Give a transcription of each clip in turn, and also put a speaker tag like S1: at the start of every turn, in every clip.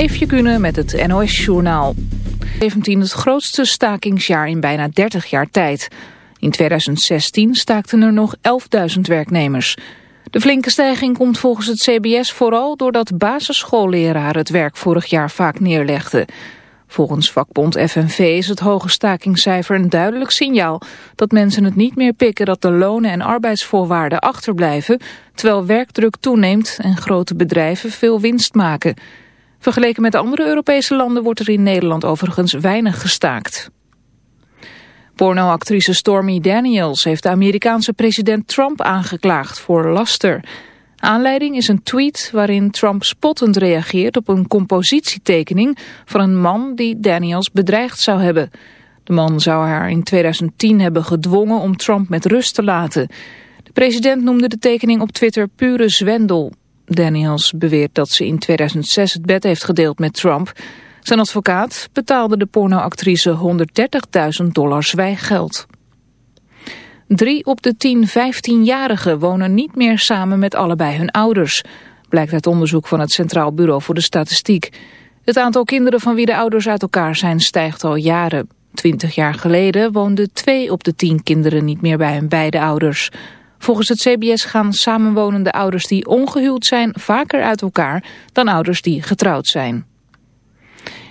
S1: Eefje Kunnen met het NOS-journaal. 17 het grootste stakingsjaar in bijna 30 jaar tijd. In 2016 staakten er nog 11.000 werknemers. De flinke stijging komt volgens het CBS vooral doordat basisschoolleraren het werk vorig jaar vaak neerlegden. Volgens vakbond FNV is het hoge stakingscijfer een duidelijk signaal dat mensen het niet meer pikken dat de lonen en arbeidsvoorwaarden achterblijven, terwijl werkdruk toeneemt en grote bedrijven veel winst maken. Vergeleken met andere Europese landen wordt er in Nederland overigens weinig gestaakt. Pornoactrice Stormy Daniels heeft de Amerikaanse president Trump aangeklaagd voor laster. Aanleiding is een tweet waarin Trump spottend reageert op een compositietekening van een man die Daniels bedreigd zou hebben. De man zou haar in 2010 hebben gedwongen om Trump met rust te laten. De president noemde de tekening op Twitter pure zwendel. Daniels beweert dat ze in 2006 het bed heeft gedeeld met Trump. Zijn advocaat betaalde de pornoactrice 130.000 dollar zwijggeld. Drie op de tien 15-jarigen wonen niet meer samen met allebei hun ouders. Blijkt uit onderzoek van het Centraal Bureau voor de Statistiek. Het aantal kinderen van wie de ouders uit elkaar zijn stijgt al jaren. Twintig jaar geleden woonden twee op de tien kinderen niet meer bij hun beide ouders. Volgens het CBS gaan samenwonende ouders die ongehuwd zijn vaker uit elkaar dan ouders die getrouwd zijn.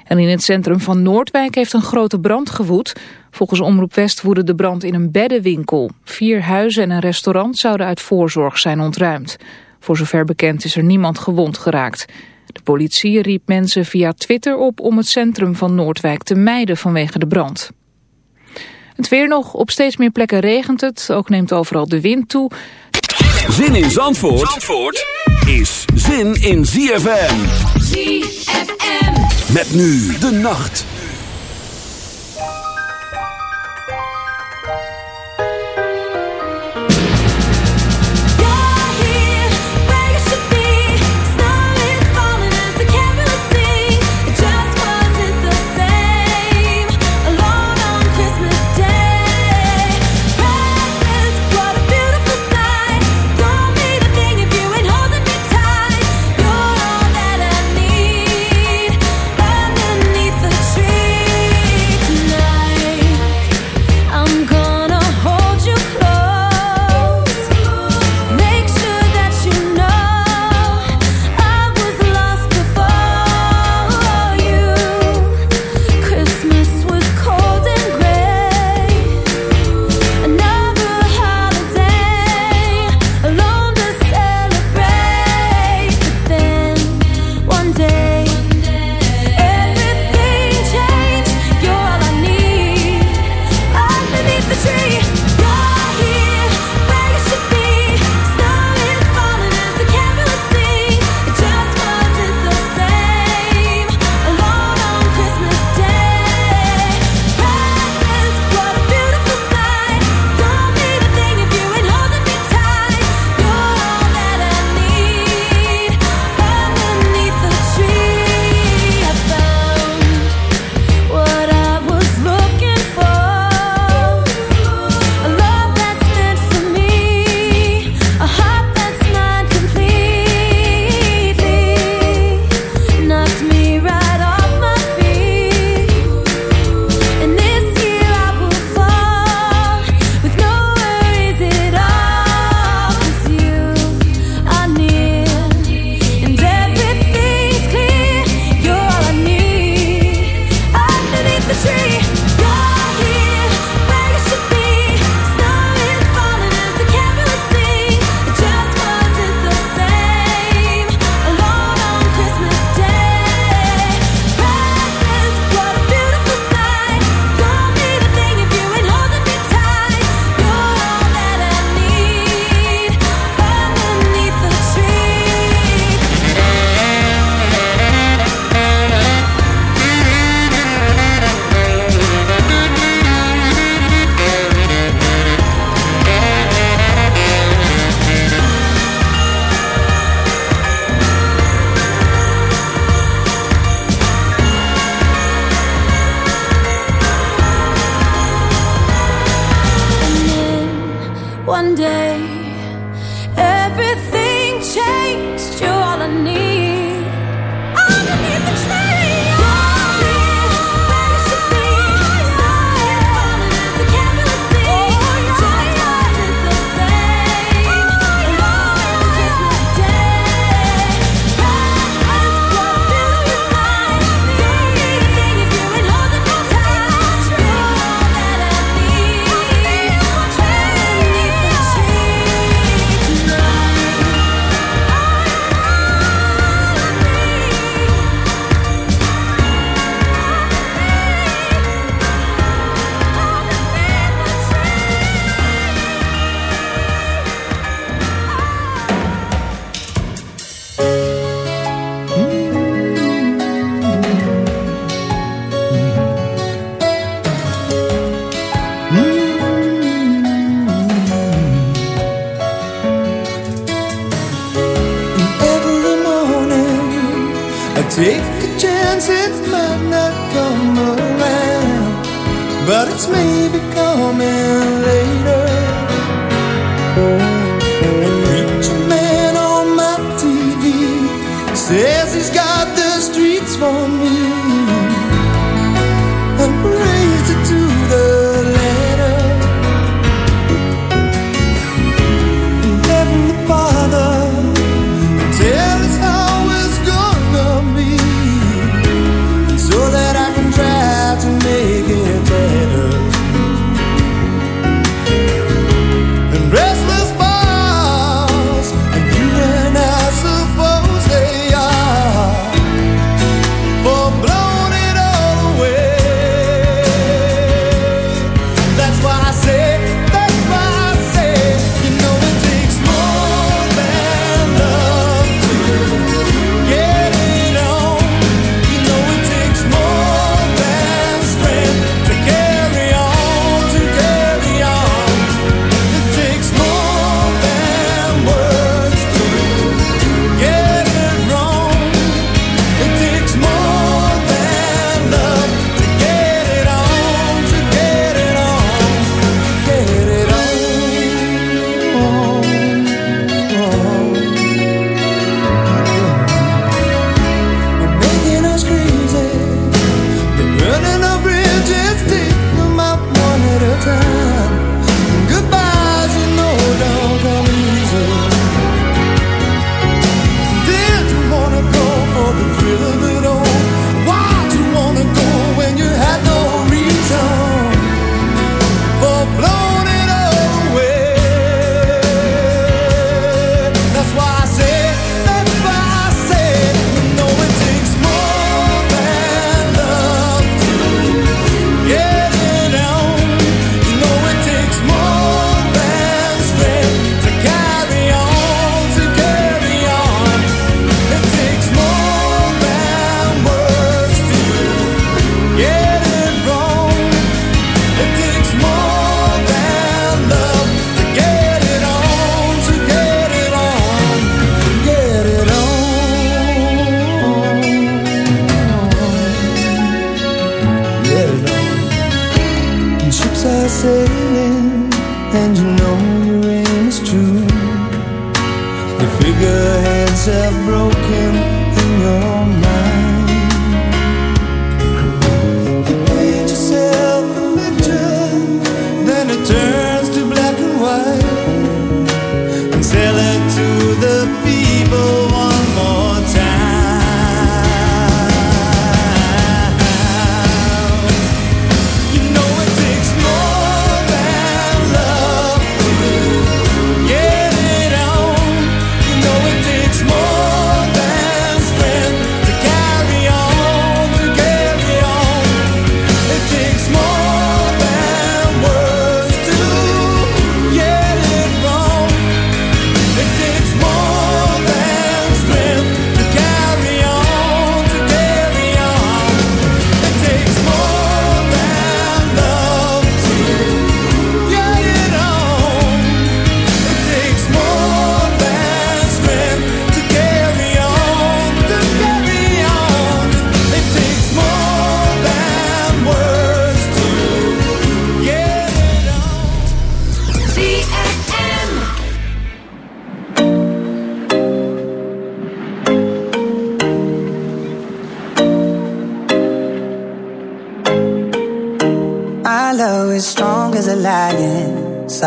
S1: En in het centrum van Noordwijk heeft een grote brand gewoed. Volgens Omroep West woedde de brand in een beddenwinkel. Vier huizen en een restaurant zouden uit voorzorg zijn ontruimd. Voor zover bekend is er niemand gewond geraakt. De politie riep mensen via Twitter op om het centrum van Noordwijk te mijden vanwege de brand. Het weer nog, op steeds meer plekken regent het, ook neemt overal de wind toe.
S2: Zin in Zandvoort, Zandvoort is zin in ZFM. ZFM. Met nu de nacht.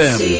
S3: ZFM.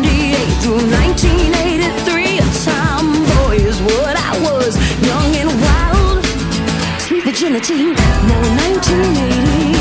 S4: 1978 through 1983. A tomboy is what I was, young and wild, sweet virginity. Now 1980.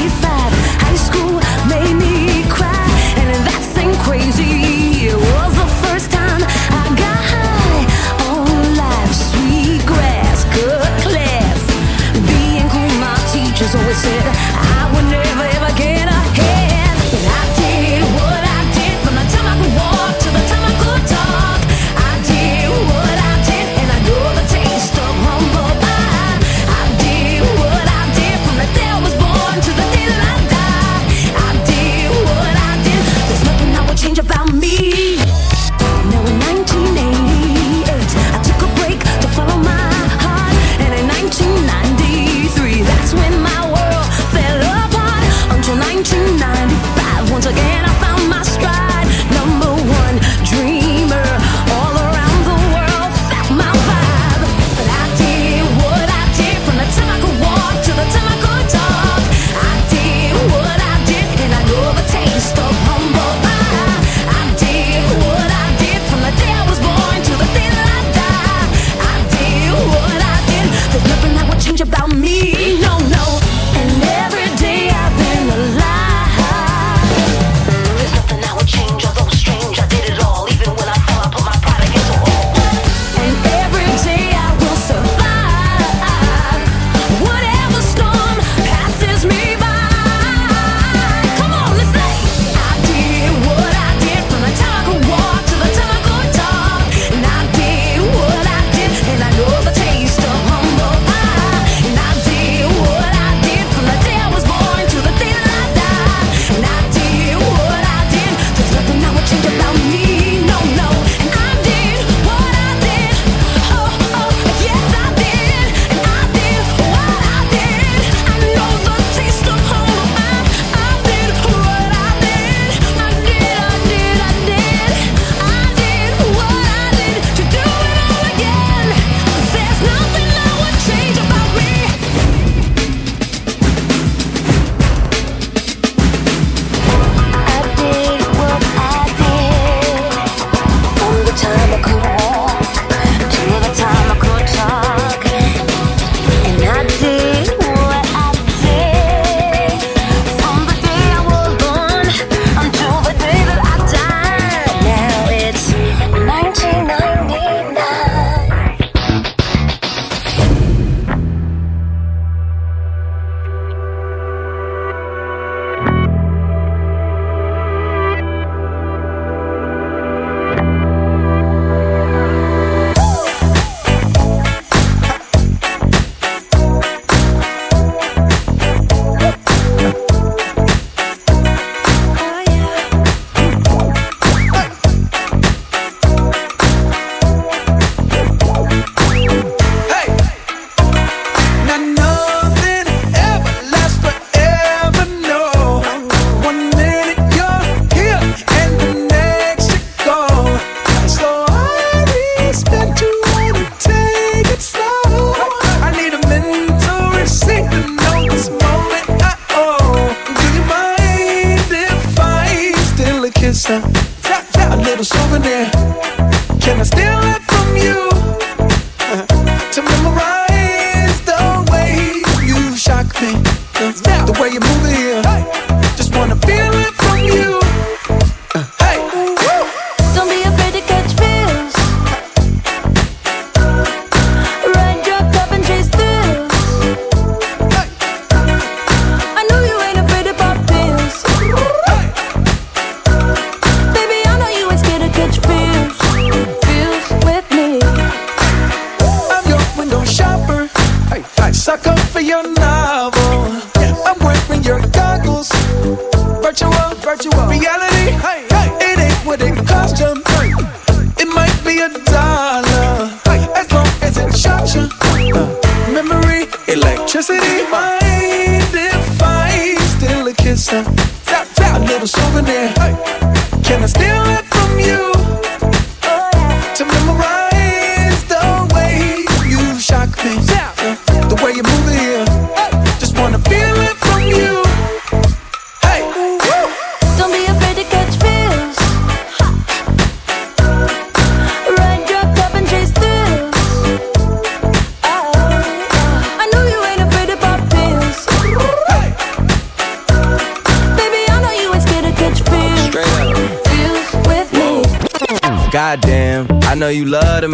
S4: little souvenir. Can I steal it from you to memorize the way you shock me, the, way you
S5: move?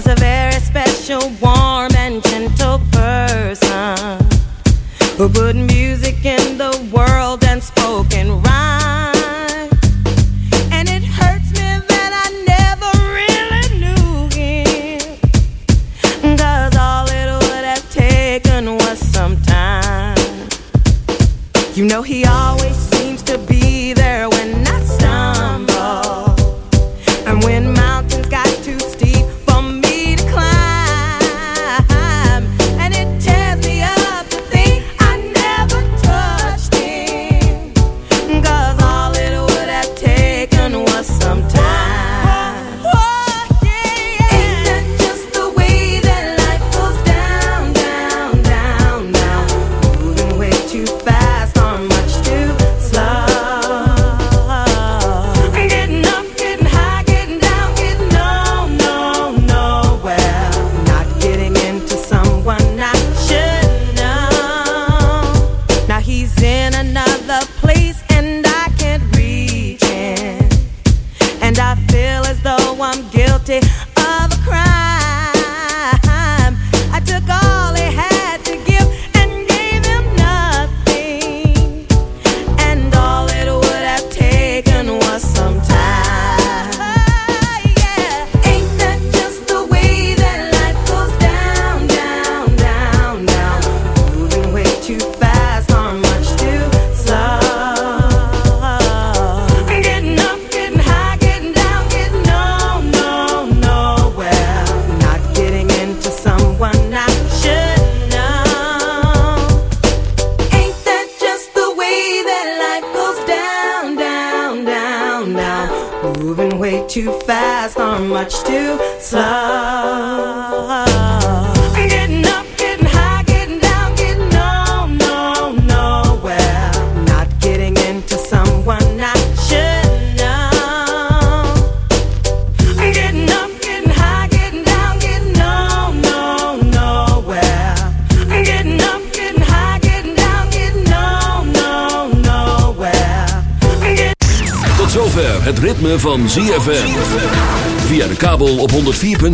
S6: He was a